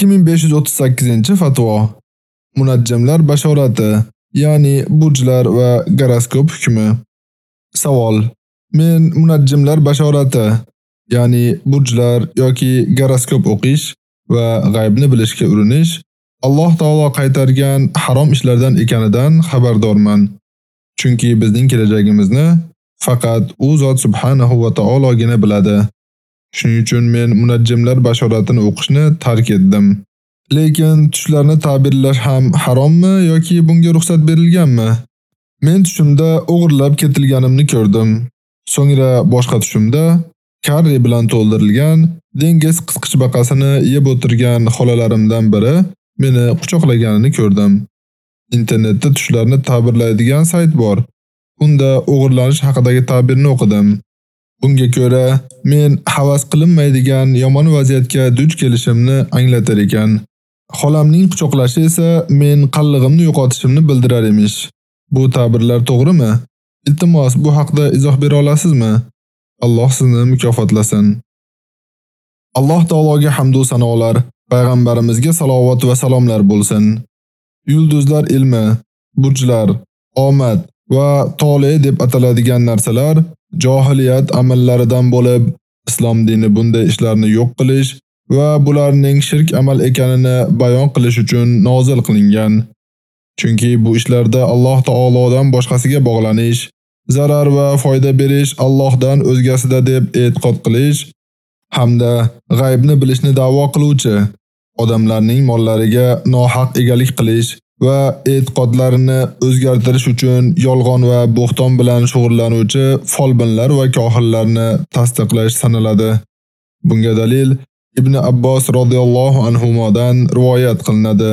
2538-fatvo. Munajjimlar bashorati, ya'ni burjlar va goroskop hukmi. Savol: Men munajjimlar bashorati, ya'ni burjlar yoki goroskop o'qish va g'aybni bilishga urinish Alloh taolo qaytargan harom ishlardan ekanidan xabardorman. Chunki bizning kelajagimizni faqat u zot subhanahu va taologina biladi. Shuning uchun men munajjimlar bashoratini o'qishni tark etdim. Lekin tushlarni ta'birlash ham harommi yoki bunga ruxsat berilganmi? Men tushimda o'g'irlab ketilganimni ko'rdim. So'ngra boshqa tushimda karri bilan to'ldirilgan dengiz qisqichbaqasini yeb o'tirgan xolalarimdan biri meni quchoqlaganini ko'rdim. Internetda tushlarni ta'birlaydigan sayt bor. Unda o'g'irlanish haqidagi ta'birni o'qidim. Bunga ko'ra, men havas qilinmaydigan yomon vaziyatga duch kelishimni anglatar ekan. Xolamning quchoqlashi esa men qallig'imni yo'qotishimni bildirar emish. Bu ta'birlar to'g'rimi? Iltimos, bu haqda izoh bera olasizmi? Alloh sizni mukofotlasin. Alloh taologa hamd va sanolar, payg'ambarimizga salovat va salomlar bo'lsin. Yulduzlar ilmi, burjlar, omad va tole deb ataladigan narsalar johiliyat amallaridan bo'lib, islom dini bunday ishlarni yo'q qilish va bularning shirk amal ekanini bayon qilish uchun nozil qilingan. Chunki bu ishlarda Alloh taolodan boshqasiga bog'lanish, zarar va foyda berish Allohdan o'zgasida deb e'tiqod qilish hamda g'aybni bilishni da'vo qiluvchi odamlarning mollariga nohaq egalik qilish va e'tiqodlarini o'zgartirish uchun yolg'on va bo'xton bilan shug'ullanuvchi folbinlar va kohinlarni tasdiqlash sanaladi. Bunga dalil Ibn Abbos radhiyallohu anhu modan rivoyat qilinadi.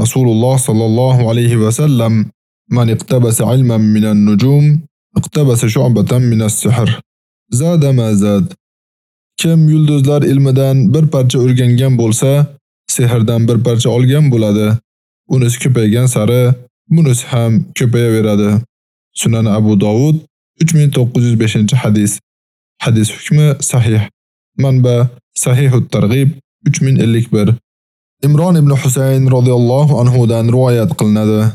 Rasululloh sallallohu alayhi va sallam man iqtabasa ilman minan nujum iqtabasa shu'batan minas sihr. Zada ma zad. Kim yulduzlar ilmidan bir parcha o'rgangan bo'lsa, sehrdan bir parcha olgan bo'ladi. Unisi ko'paygan sari bunisi ham ko'payaveradi. Sunan Abu Davud 3905-hadis. Hadis hukmi sahih. Manba Sahihut Targ'ib 3051. Imron ibn Husayn radhiyallohu anhu dan rivoyat qilinadi.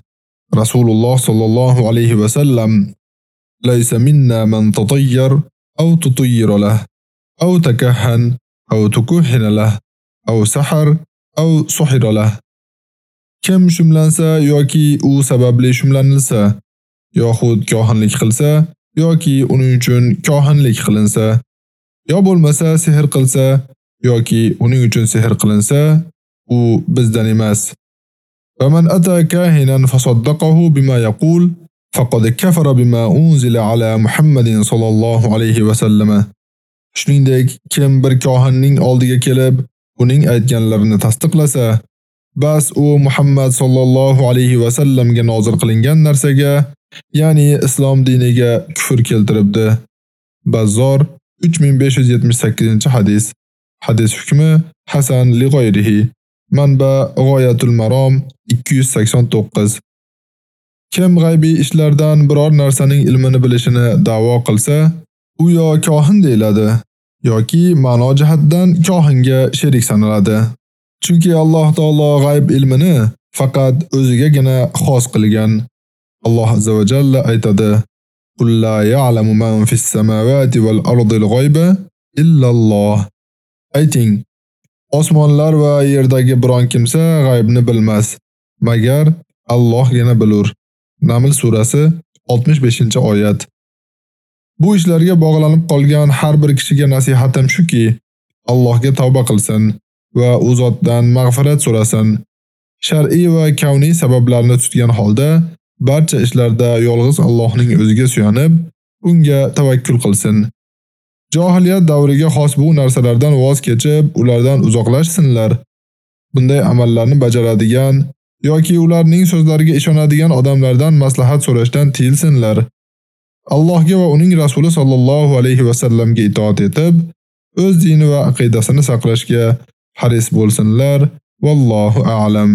Rasululloh sallallohu alayhi va sallam: "Laysa minna man tatayyar aw tutayyira lah, aw takahhan aw tukuhhina lah, aw sahar aw suhira lah." kim shumlansa yoki u sababli shumlanilsa yoxud kohinlik qilsa yoki uning uchun kohinlik qilinsa yo bo'lmasa sehr qilsa yoki uning uchun sehr qilinsa u bizdan emas. Va man ata kahinan fasaddaqahu bima yaqul faqad kafara bima unzila ala Muhammadin sallallohu alayhi va sallam. Shuningdek, kim bir kohinning oldiga kelib, uning aytganlarini tasdiqlasa bas u Muhammad sallallohu alayhi va sallamga nozil qilingan narsaga, ya'ni islom diniga kufr keltiribdi. Bazzor 3578-hadis. Hadis hukmi Hasan li g'oyrihi. Manba G'oyatul Marom 289. Kim g'aybiy ishlardan biror narsaning ilmini bilishini da'vo qilsa, u yo kohin deyiladi yoki ma'no jihatdan kohinga sherik sanaladi. Chunki Alloh taolo g'ayb ilmini faqat o'zigagina xos qilgan. Alloh azza va jalla aytadi: "Qul la ya'lamu man fis samawati val ardi al-g'ayba illa Alloh." Ayting: Osmonlar va yerdagi biron kimsa g'aybni bilmas, magar Allohgina bilur. Naml surasi 65-oyat. Bu ishlarga bog'lanib qolgan har bir kishiga nasihatim shuki, Allohga tavba qilsin va u zotdan mag'firat so'rasin. Shar'iy va kavniy sabablarni tutgan holda barcha ishlarda yolg'iz Allohning o'ziga suyanib, unga tavakkul qilsin. Jahiliyat davriga xos bu narsalardan voz kechib, ulardan uzoqlashsinlar. Bunday amallarni bajaradigan yoki ularning so'zlariga ishonadigan odamlardan maslahat so'rashdan tiyilsinlar. Allohga va uning rasuli sallallohu alayhi va sallamga itoat etib, o'z dini va aqidasini saqlashga haris bo'lsinlar. Vallohu a'lam.